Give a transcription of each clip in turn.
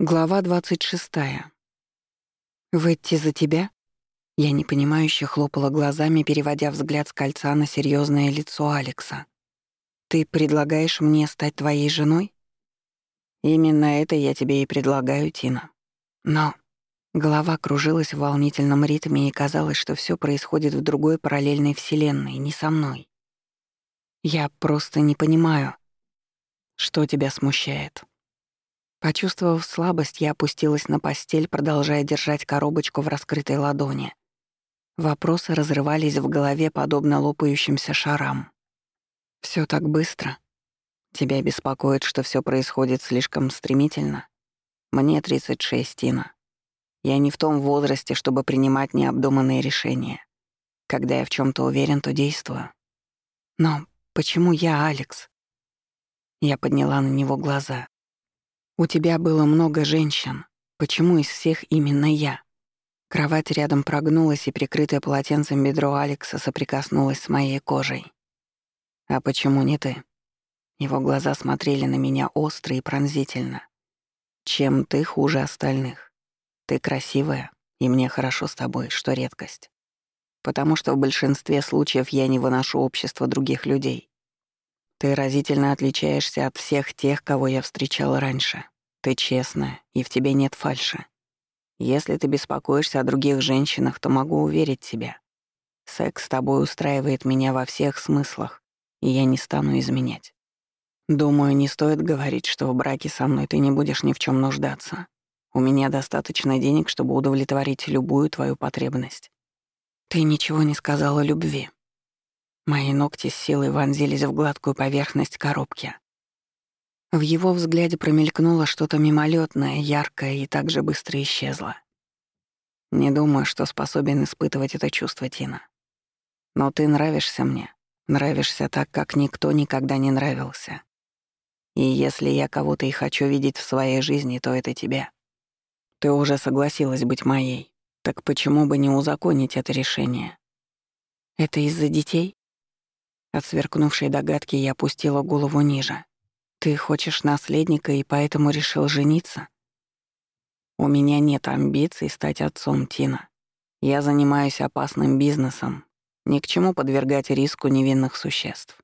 Глава 26. «Выйти за тебя?» Я непонимающе хлопала глазами, переводя взгляд с кольца на серьезное лицо Алекса. «Ты предлагаешь мне стать твоей женой?» «Именно это я тебе и предлагаю, Тина. Но...» Голова кружилась в волнительном ритме, и казалось, что все происходит в другой параллельной вселенной, не со мной. «Я просто не понимаю, что тебя смущает». Почувствовав слабость, я опустилась на постель, продолжая держать коробочку в раскрытой ладони. Вопросы разрывались в голове, подобно лопающимся шарам. Все так быстро. Тебя беспокоит, что все происходит слишком стремительно? Мне 36, Тина. Я не в том возрасте, чтобы принимать необдуманные решения. Когда я в чем то уверен, то действую. Но почему я, Алекс? Я подняла на него глаза. «У тебя было много женщин. Почему из всех именно я?» Кровать рядом прогнулась, и прикрытое полотенцем бедро Алекса соприкоснулось с моей кожей. «А почему не ты?» Его глаза смотрели на меня остро и пронзительно. «Чем ты хуже остальных? Ты красивая, и мне хорошо с тобой, что редкость. Потому что в большинстве случаев я не выношу общество других людей. Ты разительно отличаешься от всех тех, кого я встречал раньше. Ты честная, и в тебе нет фальши. Если ты беспокоишься о других женщинах, то могу уверить тебя. Секс с тобой устраивает меня во всех смыслах, и я не стану изменять. Думаю, не стоит говорить, что в браке со мной ты не будешь ни в чем нуждаться. У меня достаточно денег, чтобы удовлетворить любую твою потребность. Ты ничего не сказала любви. Мои ногти с силой вонзились в гладкую поверхность коробки. В его взгляде промелькнуло что-то мимолетное, яркое и так же быстро исчезло. Не думаю, что способен испытывать это чувство, Тина. Но ты нравишься мне. Нравишься так, как никто никогда не нравился. И если я кого-то и хочу видеть в своей жизни, то это тебя. Ты уже согласилась быть моей. Так почему бы не узаконить это решение? Это из-за детей? От сверкнувшей догадки я опустила голову ниже. «Ты хочешь наследника и поэтому решил жениться?» «У меня нет амбиций стать отцом Тина. Я занимаюсь опасным бизнесом. Ни к чему подвергать риску невинных существ.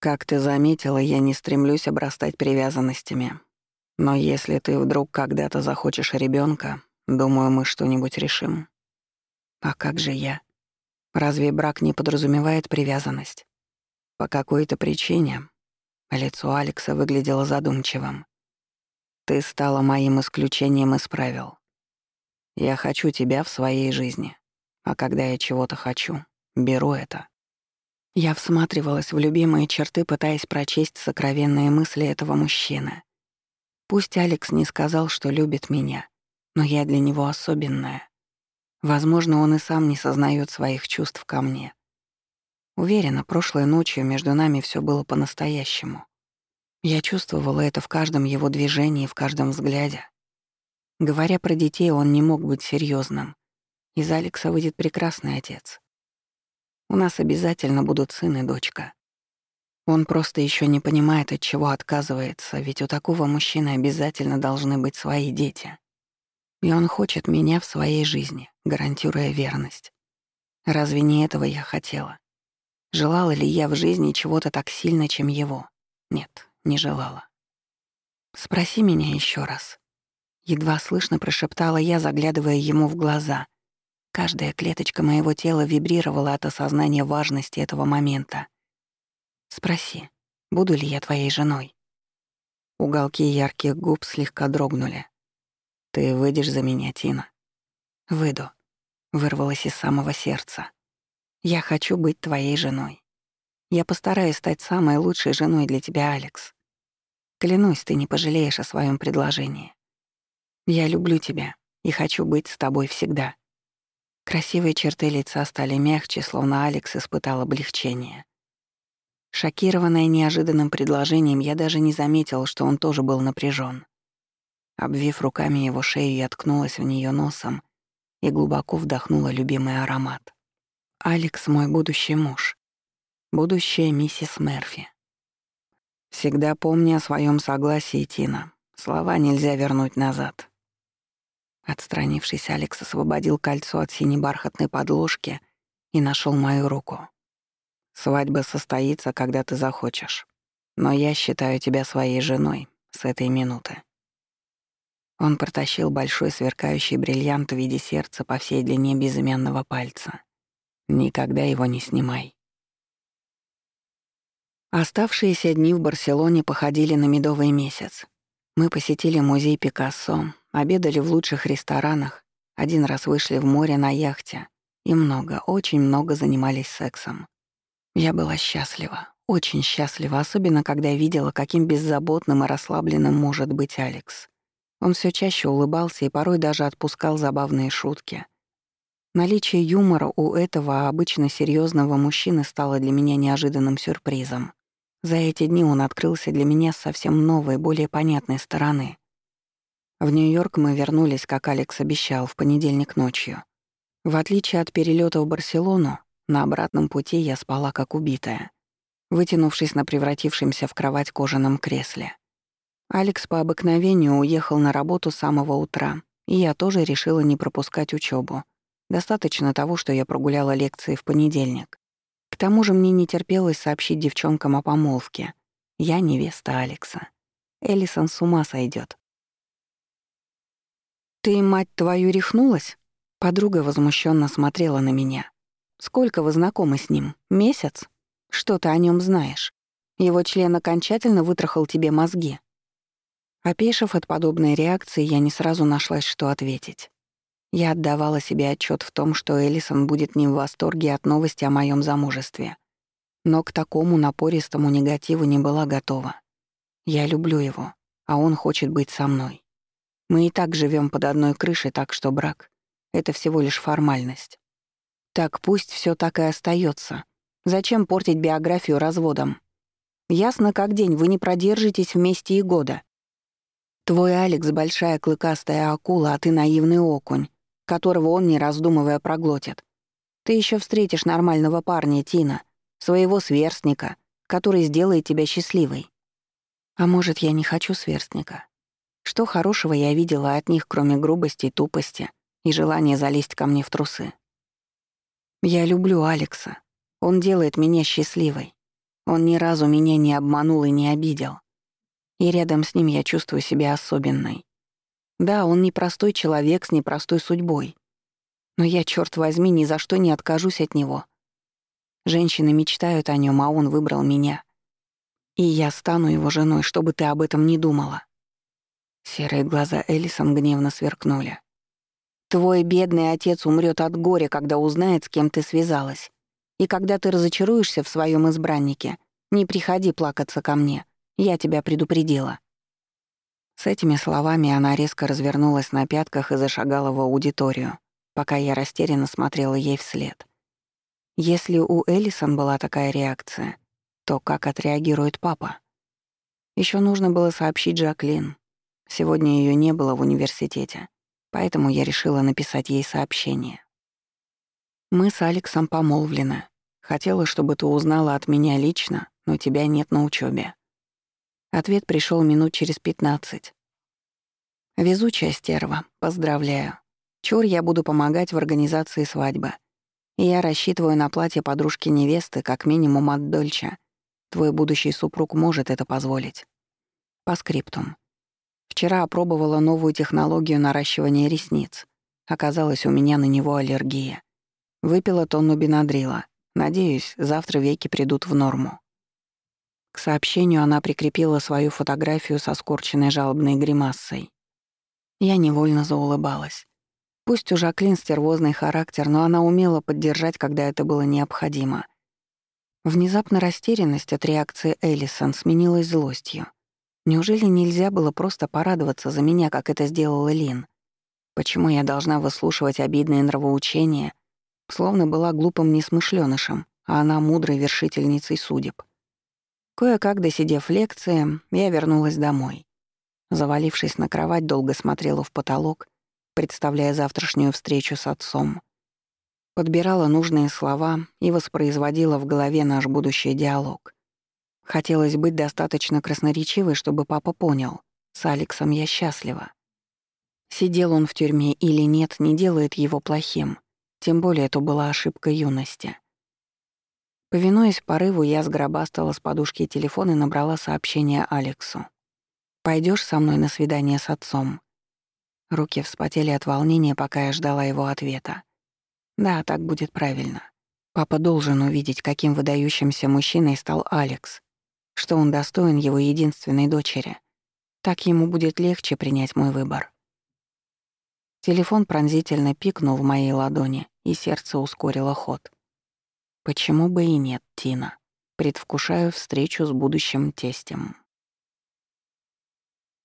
Как ты заметила, я не стремлюсь обрастать привязанностями. Но если ты вдруг когда-то захочешь ребенка, думаю, мы что-нибудь решим. А как же я? Разве брак не подразумевает привязанность? По какой-то причине лицо Алекса выглядело задумчивым. Ты стала моим исключением из правил. Я хочу тебя в своей жизни. А когда я чего-то хочу, беру это. Я всматривалась в любимые черты, пытаясь прочесть сокровенные мысли этого мужчины. Пусть Алекс не сказал, что любит меня, но я для него особенная. Возможно, он и сам не сознает своих чувств ко мне. Уверена, прошлой ночью между нами все было по-настоящему. Я чувствовала это в каждом его движении, в каждом взгляде. Говоря про детей, он не мог быть серьезным. Из Алекса выйдет прекрасный отец. У нас обязательно будут сын и дочка. Он просто еще не понимает, от чего отказывается, ведь у такого мужчины обязательно должны быть свои дети. И он хочет меня в своей жизни гарантируя верность. Разве не этого я хотела? Желала ли я в жизни чего-то так сильно, чем его? Нет, не желала. «Спроси меня еще раз». Едва слышно прошептала я, заглядывая ему в глаза. Каждая клеточка моего тела вибрировала от осознания важности этого момента. «Спроси, буду ли я твоей женой?» Уголки ярких губ слегка дрогнули. «Ты выйдешь за меня, Тина?» «Выйду», вырвалось из самого сердца. «Я хочу быть твоей женой. Я постараюсь стать самой лучшей женой для тебя, Алекс. Клянусь, ты не пожалеешь о своем предложении. Я люблю тебя и хочу быть с тобой всегда». Красивые черты лица стали мягче, словно Алекс испытал облегчение. Шокированная неожиданным предложением, я даже не заметила, что он тоже был напряжен. Обвив руками его шею, я ткнулась в нее носом и глубоко вдохнула любимый аромат. Алекс — мой будущий муж. Будущая миссис Мерфи. Всегда помни о своем согласии, Тина. Слова нельзя вернуть назад. Отстранившись, Алекс освободил кольцо от синей бархатной подложки и нашел мою руку. «Свадьба состоится, когда ты захочешь. Но я считаю тебя своей женой с этой минуты». Он протащил большой сверкающий бриллиант в виде сердца по всей длине безымянного пальца. «Никогда его не снимай». Оставшиеся дни в Барселоне походили на медовый месяц. Мы посетили музей Пикассо, обедали в лучших ресторанах, один раз вышли в море на яхте и много, очень много занимались сексом. Я была счастлива, очень счастлива, особенно когда видела, каким беззаботным и расслабленным может быть Алекс. Он все чаще улыбался и порой даже отпускал забавные шутки. Наличие юмора у этого обычно серьезного мужчины стало для меня неожиданным сюрпризом. За эти дни он открылся для меня с совсем новой, более понятной стороны. В Нью-Йорк мы вернулись, как Алекс обещал, в понедельник ночью. В отличие от перелета в Барселону, на обратном пути я спала как убитая, вытянувшись на превратившемся в кровать кожаном кресле. Алекс по обыкновению уехал на работу с самого утра, и я тоже решила не пропускать учебу. Достаточно того, что я прогуляла лекции в понедельник. К тому же мне не терпелось сообщить девчонкам о помолвке. Я невеста Алекса. Элисон с ума сойдет. «Ты, мать твою, рехнулась?» Подруга возмущенно смотрела на меня. «Сколько вы знакомы с ним? Месяц? Что ты о нем знаешь? Его член окончательно вытрахал тебе мозги». Опешив от подобной реакции, я не сразу нашлась, что ответить. Я отдавала себе отчет в том, что Элисон будет не в восторге от новости о моем замужестве. Но к такому напористому негативу не была готова. Я люблю его, а он хочет быть со мной. Мы и так живем под одной крышей, так что брак — это всего лишь формальность. Так пусть все так и остается. Зачем портить биографию разводом? Ясно как день, вы не продержитесь вместе и года. Твой Алекс — большая клыкастая акула, а ты наивный окунь которого он, не раздумывая, проглотит. Ты еще встретишь нормального парня, Тина, своего сверстника, который сделает тебя счастливой. А может, я не хочу сверстника? Что хорошего я видела от них, кроме грубости, тупости и желания залезть ко мне в трусы? Я люблю Алекса. Он делает меня счастливой. Он ни разу меня не обманул и не обидел. И рядом с ним я чувствую себя особенной. Да, он непростой человек с непростой судьбой. Но я, черт возьми, ни за что не откажусь от него. Женщины мечтают о нем, а он выбрал меня. И я стану его женой, чтобы ты об этом не думала. Серые глаза Элисон гневно сверкнули. Твой бедный отец умрет от горя, когда узнает, с кем ты связалась. И когда ты разочаруешься в своем избраннике, не приходи плакаться ко мне. Я тебя предупредила. С этими словами она резко развернулась на пятках и зашагала в аудиторию, пока я растерянно смотрела ей вслед. Если у Элисон была такая реакция, то как отреагирует папа? Еще нужно было сообщить Жаклин. Сегодня ее не было в университете, поэтому я решила написать ей сообщение. Мы с Алексом помолвлены. Хотела, чтобы ты узнала от меня лично, но тебя нет на учебе. Ответ пришел минут через пятнадцать. Везучая стерва, поздравляю. Чур я буду помогать в организации свадьбы. И я рассчитываю на платье подружки невесты как минимум от Дольча. Твой будущий супруг может это позволить. По скриптум. Вчера опробовала новую технологию наращивания ресниц. Оказалось, у меня на него аллергия. Выпила тонну бенадрила. Надеюсь, завтра веки придут в норму. К сообщению она прикрепила свою фотографию со скорченной жалобной гримассой. Я невольно заулыбалась. Пусть у Жаклин стервозный характер, но она умела поддержать, когда это было необходимо. Внезапно растерянность от реакции Эллисон сменилась злостью. Неужели нельзя было просто порадоваться за меня, как это сделала Лин? Почему я должна выслушивать обидные нравоучения, словно была глупым несмышлёнышем, а она мудрой вершительницей судеб? Кое-как досидев лекции, я вернулась домой. Завалившись на кровать, долго смотрела в потолок, представляя завтрашнюю встречу с отцом. Подбирала нужные слова и воспроизводила в голове наш будущий диалог. Хотелось быть достаточно красноречивой, чтобы папа понял. С Алексом я счастлива. Сидел он в тюрьме или нет, не делает его плохим. Тем более это была ошибка юности. Повинуясь порыву, я сгробастала с подушки телефон и набрала сообщение Алексу. Пойдешь со мной на свидание с отцом?» Руки вспотели от волнения, пока я ждала его ответа. «Да, так будет правильно. Папа должен увидеть, каким выдающимся мужчиной стал Алекс, что он достоин его единственной дочери. Так ему будет легче принять мой выбор». Телефон пронзительно пикнул в моей ладони, и сердце ускорило ход. Почему бы и нет, Тина? Предвкушаю встречу с будущим тестем.